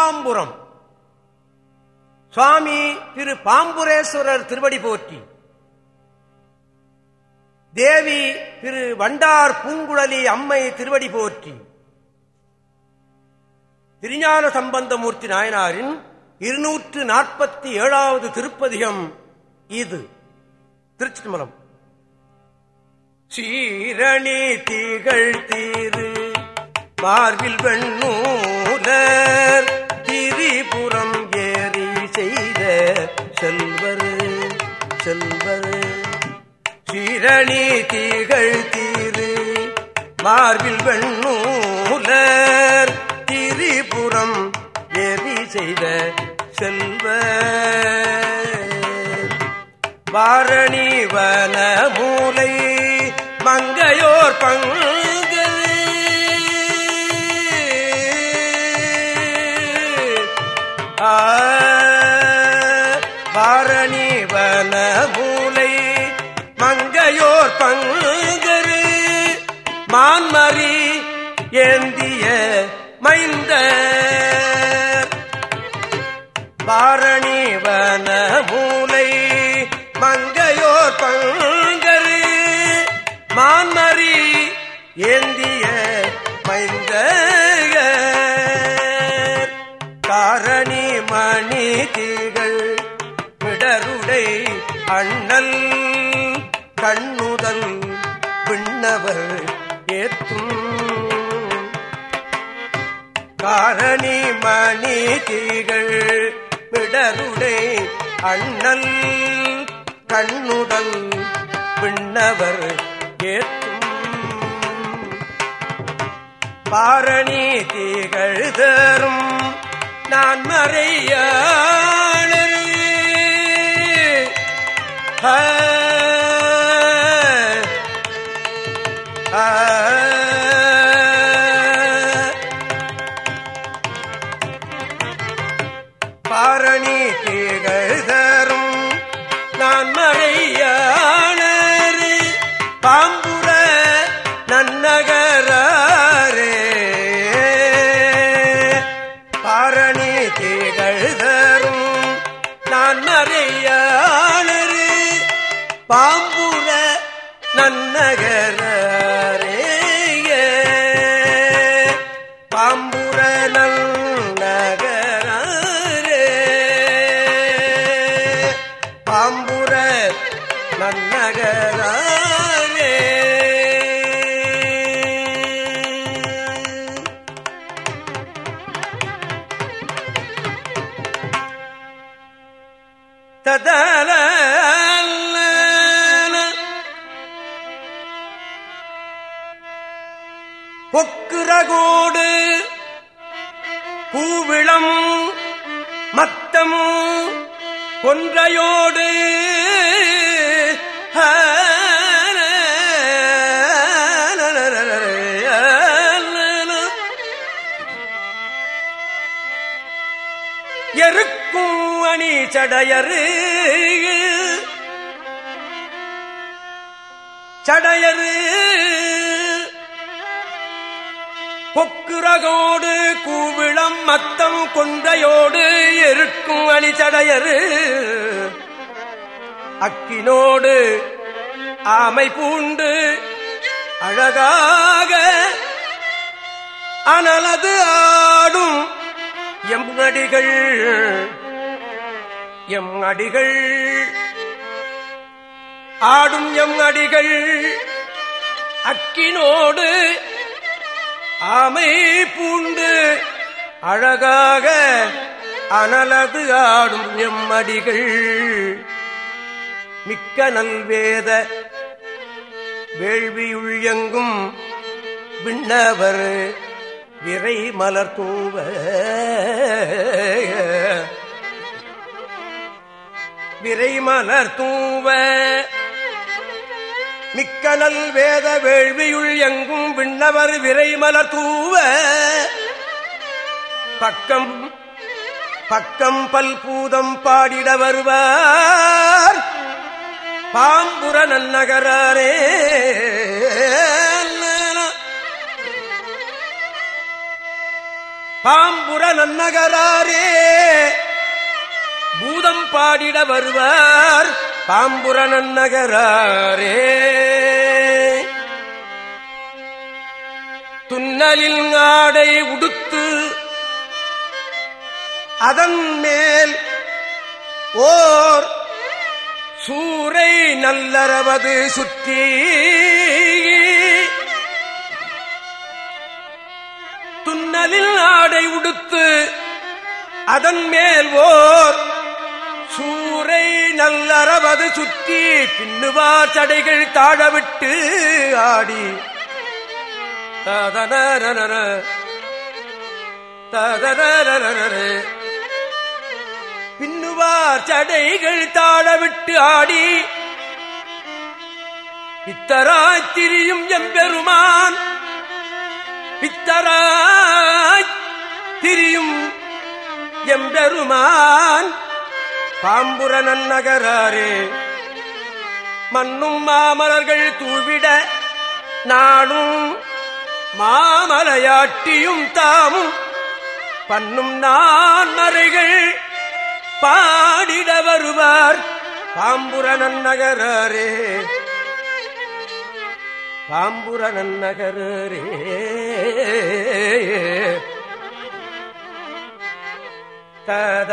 திருப்பாம்புரம். சுவாமி திரு பாம்புரேஸ்வரர் திருவடி போற்றி. தேவி திரு வண்டார் பூங்குழலி அம்மை திருவடி போற்றி. திருஞான சம்பந்தமூர்த்தி நாயனாரின் இருநூற்று நாற்பத்தி ஏழாவது திருப்பதிகம் இது. திருச்சிமலம் சீரணி தீகள் தீரு மார்பில் வெண்ணூலர் செல்வர். சீரணி தீகள் தீரு மார்பில் வெண்ணூலர். திரிபுரம் ஏறி செய்த செல்வ வாரணி வனமூ மான்மரி ஏந்திய மைந்த பாரணி வன மூலை மங்கையோர் பங்கரு. மான்மரி ஏந்திய ஏத்தும் காரணி மணி தீகள் விடருடை அண்ணல் கண்ணுடல் விண்ணவர் ஏத்தும். பாரணி தீகள் தரும் நான் மறைய ஆ, பாரணி தீகள் பொக்குரகோடு பூவிளம் மத்தம் கொன்றையோடு எருக்கும் அணி சடையரு சடையரு கொக்குரகோடு கூவிளம் மத்தம் கொன்றையோடு எருக்கும் அணி அக்கினோடு ஆமை பூண்டு அழகாக அனலது ஆடும் எம் அடிகள் எம் அடிகள். ஆடும் எம் அடிகள் அக்கினோடு ஆமை பூண்டு அழகாக அனலது ஆடும் எம்மடிகள். மிக்க நல்வேத வேள்வியுள் எங்கும் விண்ணவர் விரை மலர் தூவ. விரை மலர் தூவ. மிக்கலல் வேத வேள்வியுள் எங்கும் விண்ணவர் விரைமலர் தூவ. பக்கம் பக்கம் பல்பூதம் பாடிட வருவார். பாம்புர நன்னகரே பாம்புர நன்னகரே பூதம் பாடிட வருவார். பாம்புர நகரே துன்னலில் ஆடை உடுத்து அதன் மேல் ஓர் சூரை நல்லறவது சுற்றி துன்னலில் ஆடை உடுத்து அதன் மேல் ஓர் சூரை நல்லறவது சுத்தி பின்னுவார் சடைகள் தாழவிட்டு ஆடி. ததனர ததனர பின்னுவார் சடைகள் தாழவிட்டு ஆடி. பித்தராய் திரியும் எம்பெருமான் பித்தராய் திரியும் எம்பெருமான். பாம்புர நன்னகராரே. மண்ணும் மாமலர்கள் தூவிட நானும் மாமலையாட்டியும் தாமும் பண்ணும் நான் மறைகள் பாடிட வருவார் பாம்புர நன்னகரே பாம்புர நன்னகரே தத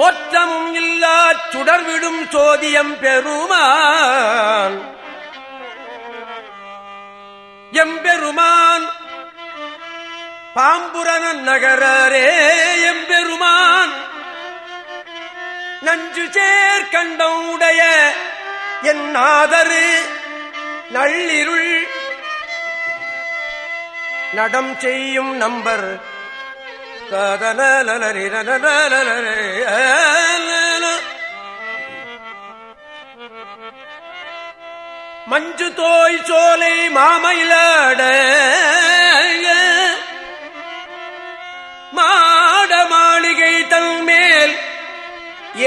போற்றமும் இல்லா சுடர்விடும் சோதியம் பெருமான். எம்பெருமான் பாம்புரண நகரரே எம்பெருமான். நஞ்சு சேர் கண்டம் உடைய என் நாதரு நள்ளிருள் நடம் செய்யும் நம்பர் மஞ்சு தோய் சோலை மாமயிலாட மாட மாளிகை தன் மேல்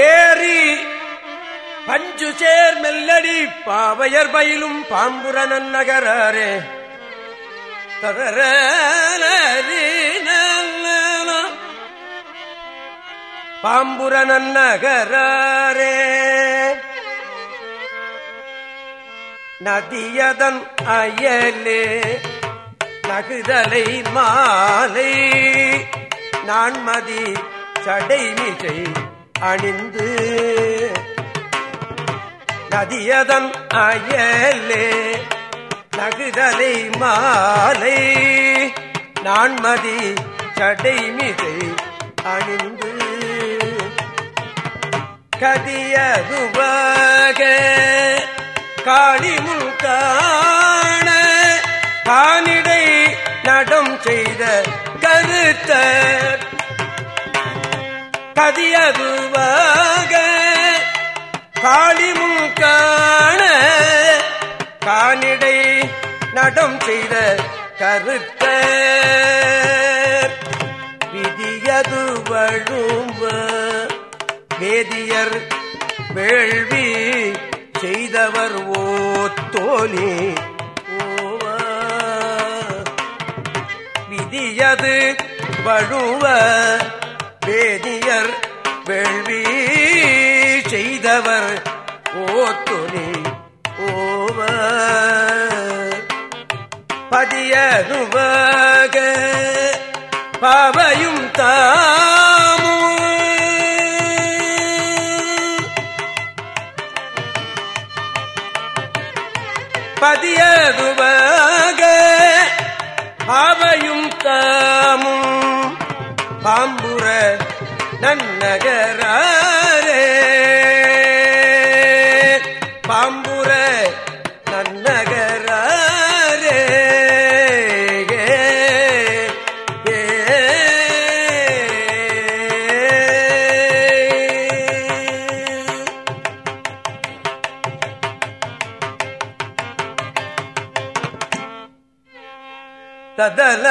ஏறி பஞ்சு சேர் மெல்லடி பாவையர் பயிலும் பாம்புரனன் நகரே ததர பாம்புரனன் நகரே நதியதன் அயலே நகுதலை மாலை நான்மதி சடைமிகை அணிந்து. நதியதன் அயலே நகுதலை மாலை நான்மதி சடைமிகை அணிந்து. கதியதுவாக காளிமுள் காண கானிடை நடம் செய்த கருத்த கதியதுவாக காளிமுள் காண கானிடை நடம் செய்த கருத்த. விதியது வழும்ப வேதியர் வேள்வி செய்தவர் ஓத்தோலி. ஓவா. விதியது வழுவ வேதியர் வேள்வி செய்தவர் ஓத்தொலி. ஓவ. பதியனுவாக பாவையும் தான் பாவையும் தாமும் பாம்புற நன்னகரா ததல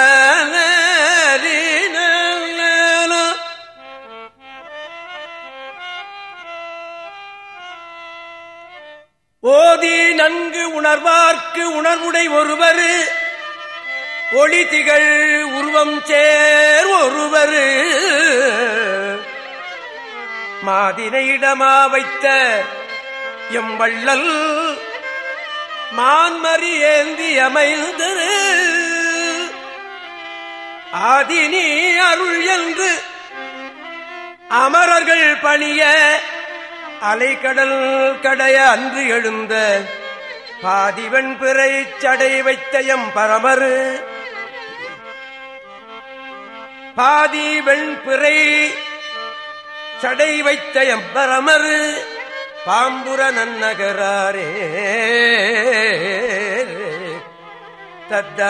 ஓதி நன்கு உணர்வார்க்கு உணர்வுடை ஒருவர் ஒளி திகழ் உருவம் சேர் ஒருவர். மாதினையிடமா வைத்த எம் வள்ளல் மான்மறி ஏந்தி அமைந்தது ஆதினி அருள் என்று அமரர்கள் பணிய அலைக்கடல் கடைய அன்று எழுந்த பாதிவன் பிறை சடை வைத்தயம் பரமரு. பாதி வெண்பிறை சடை வைத்த எம்பரமரு பாம்புர நன்னகராரே. தத்த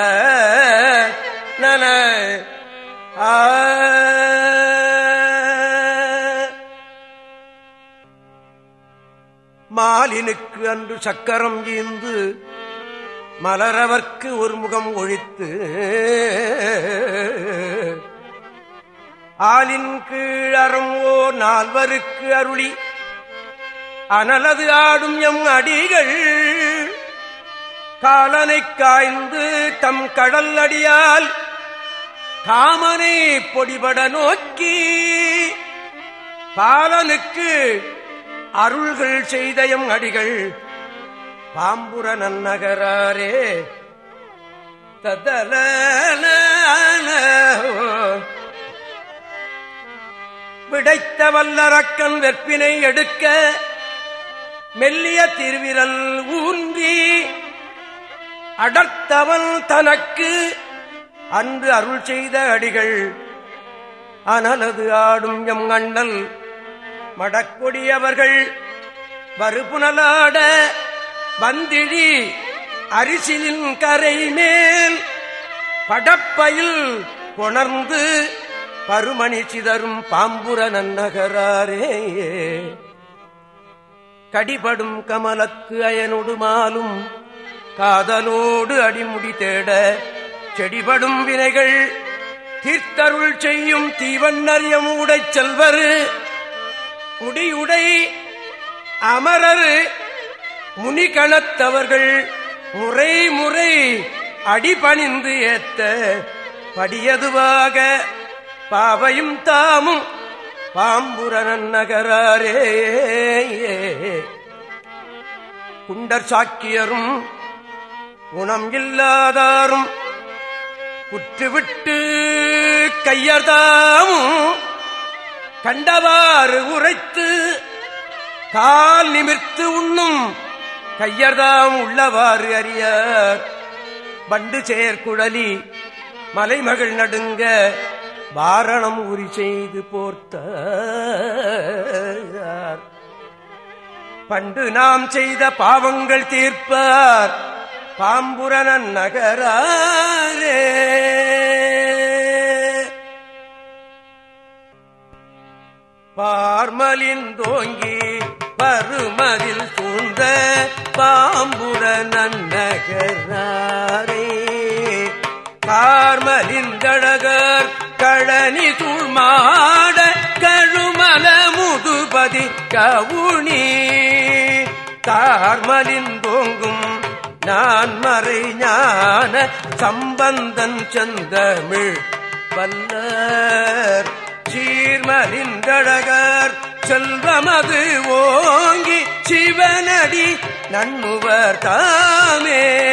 நன ஆ. மாலினுக்கு அன்று சக்கரம் ஈந்து மலரவர்க்கு ஒரு முகம் ஒழித்து ஆலின் கீழறம் ஓ நால்வருக்கு அருளி அனலது ஆடும் எம் அடிகள் காலனை காய்ந்து தம் கடல் அடியால் காமனை பொடிபட நோக்கி பாலனுக்கு அருள்கள் செய்தயம் அடிகள். பாம்புர நன்னகராரே ததல விடைத்த வல்லரக்கன் வெற்பினை எடுக்க மெல்லிய திருவிரல் ஊன்றி அடர்த்தவன் தனக்கு அன்று அருள் செய்த அடிகள். அனலது ஆடும் எம் அண்ணல். மடக்கொடியவர்கள் வறுப்புனலாட வந்திழி அரிசியின் கரை மேல் படப்பையில் கொணர்ந்து பருமணி சிதறும் பாம்புர நன்னகராரே. கடிபடும் கமலத்து அயனொடு மாலும் காதலோடு அடிமுடி தேட செடிபடும் வினைகள் தீர்த்தருள் செய்யும் தீவண்ணறியம் உடைச் செல்வர். முடியுடை அமரர் முனிகணத்தவர்கள் முறை முறை அடிபணிந்து ஏத்த படியதுவாக பாவையும் தாமும் பாம்புரன் நகராரே. குண்டர் சாக்கியரும் குணம் இல்லாதாரும் குற்றுவிட்டு கையர்தாமும் கண்டவாறு உரைத்து கால் நிமிர்த்து உண்ணும் கையர்தாம் உள்ளவாறு அறியார். பண்டு செயற்குழலி மலைமகள் நடுங்க வாரணம் உரி செய்து போர்த்த பண்டு நாம் செய்த பாவங்கள் தீர்ப்பார். பாம்புரணன் நகரே பார்மலின் தோங்கி பருமதில் சூழ்ந்த பாம்புர நன்னகராரே கார்மலிந்தழகர் கழனி சூழ்மாட கழுமல முதுபதி கவுனி. தார்மலிந்தோங்கும் நான் மறை ஞான சம்பந்தன் செந்தமிழ் வல்லர். சீர்மலிந்தழகர் செல்வமது ஓங்கி சிவனடி நண்ணுவர் தாமே.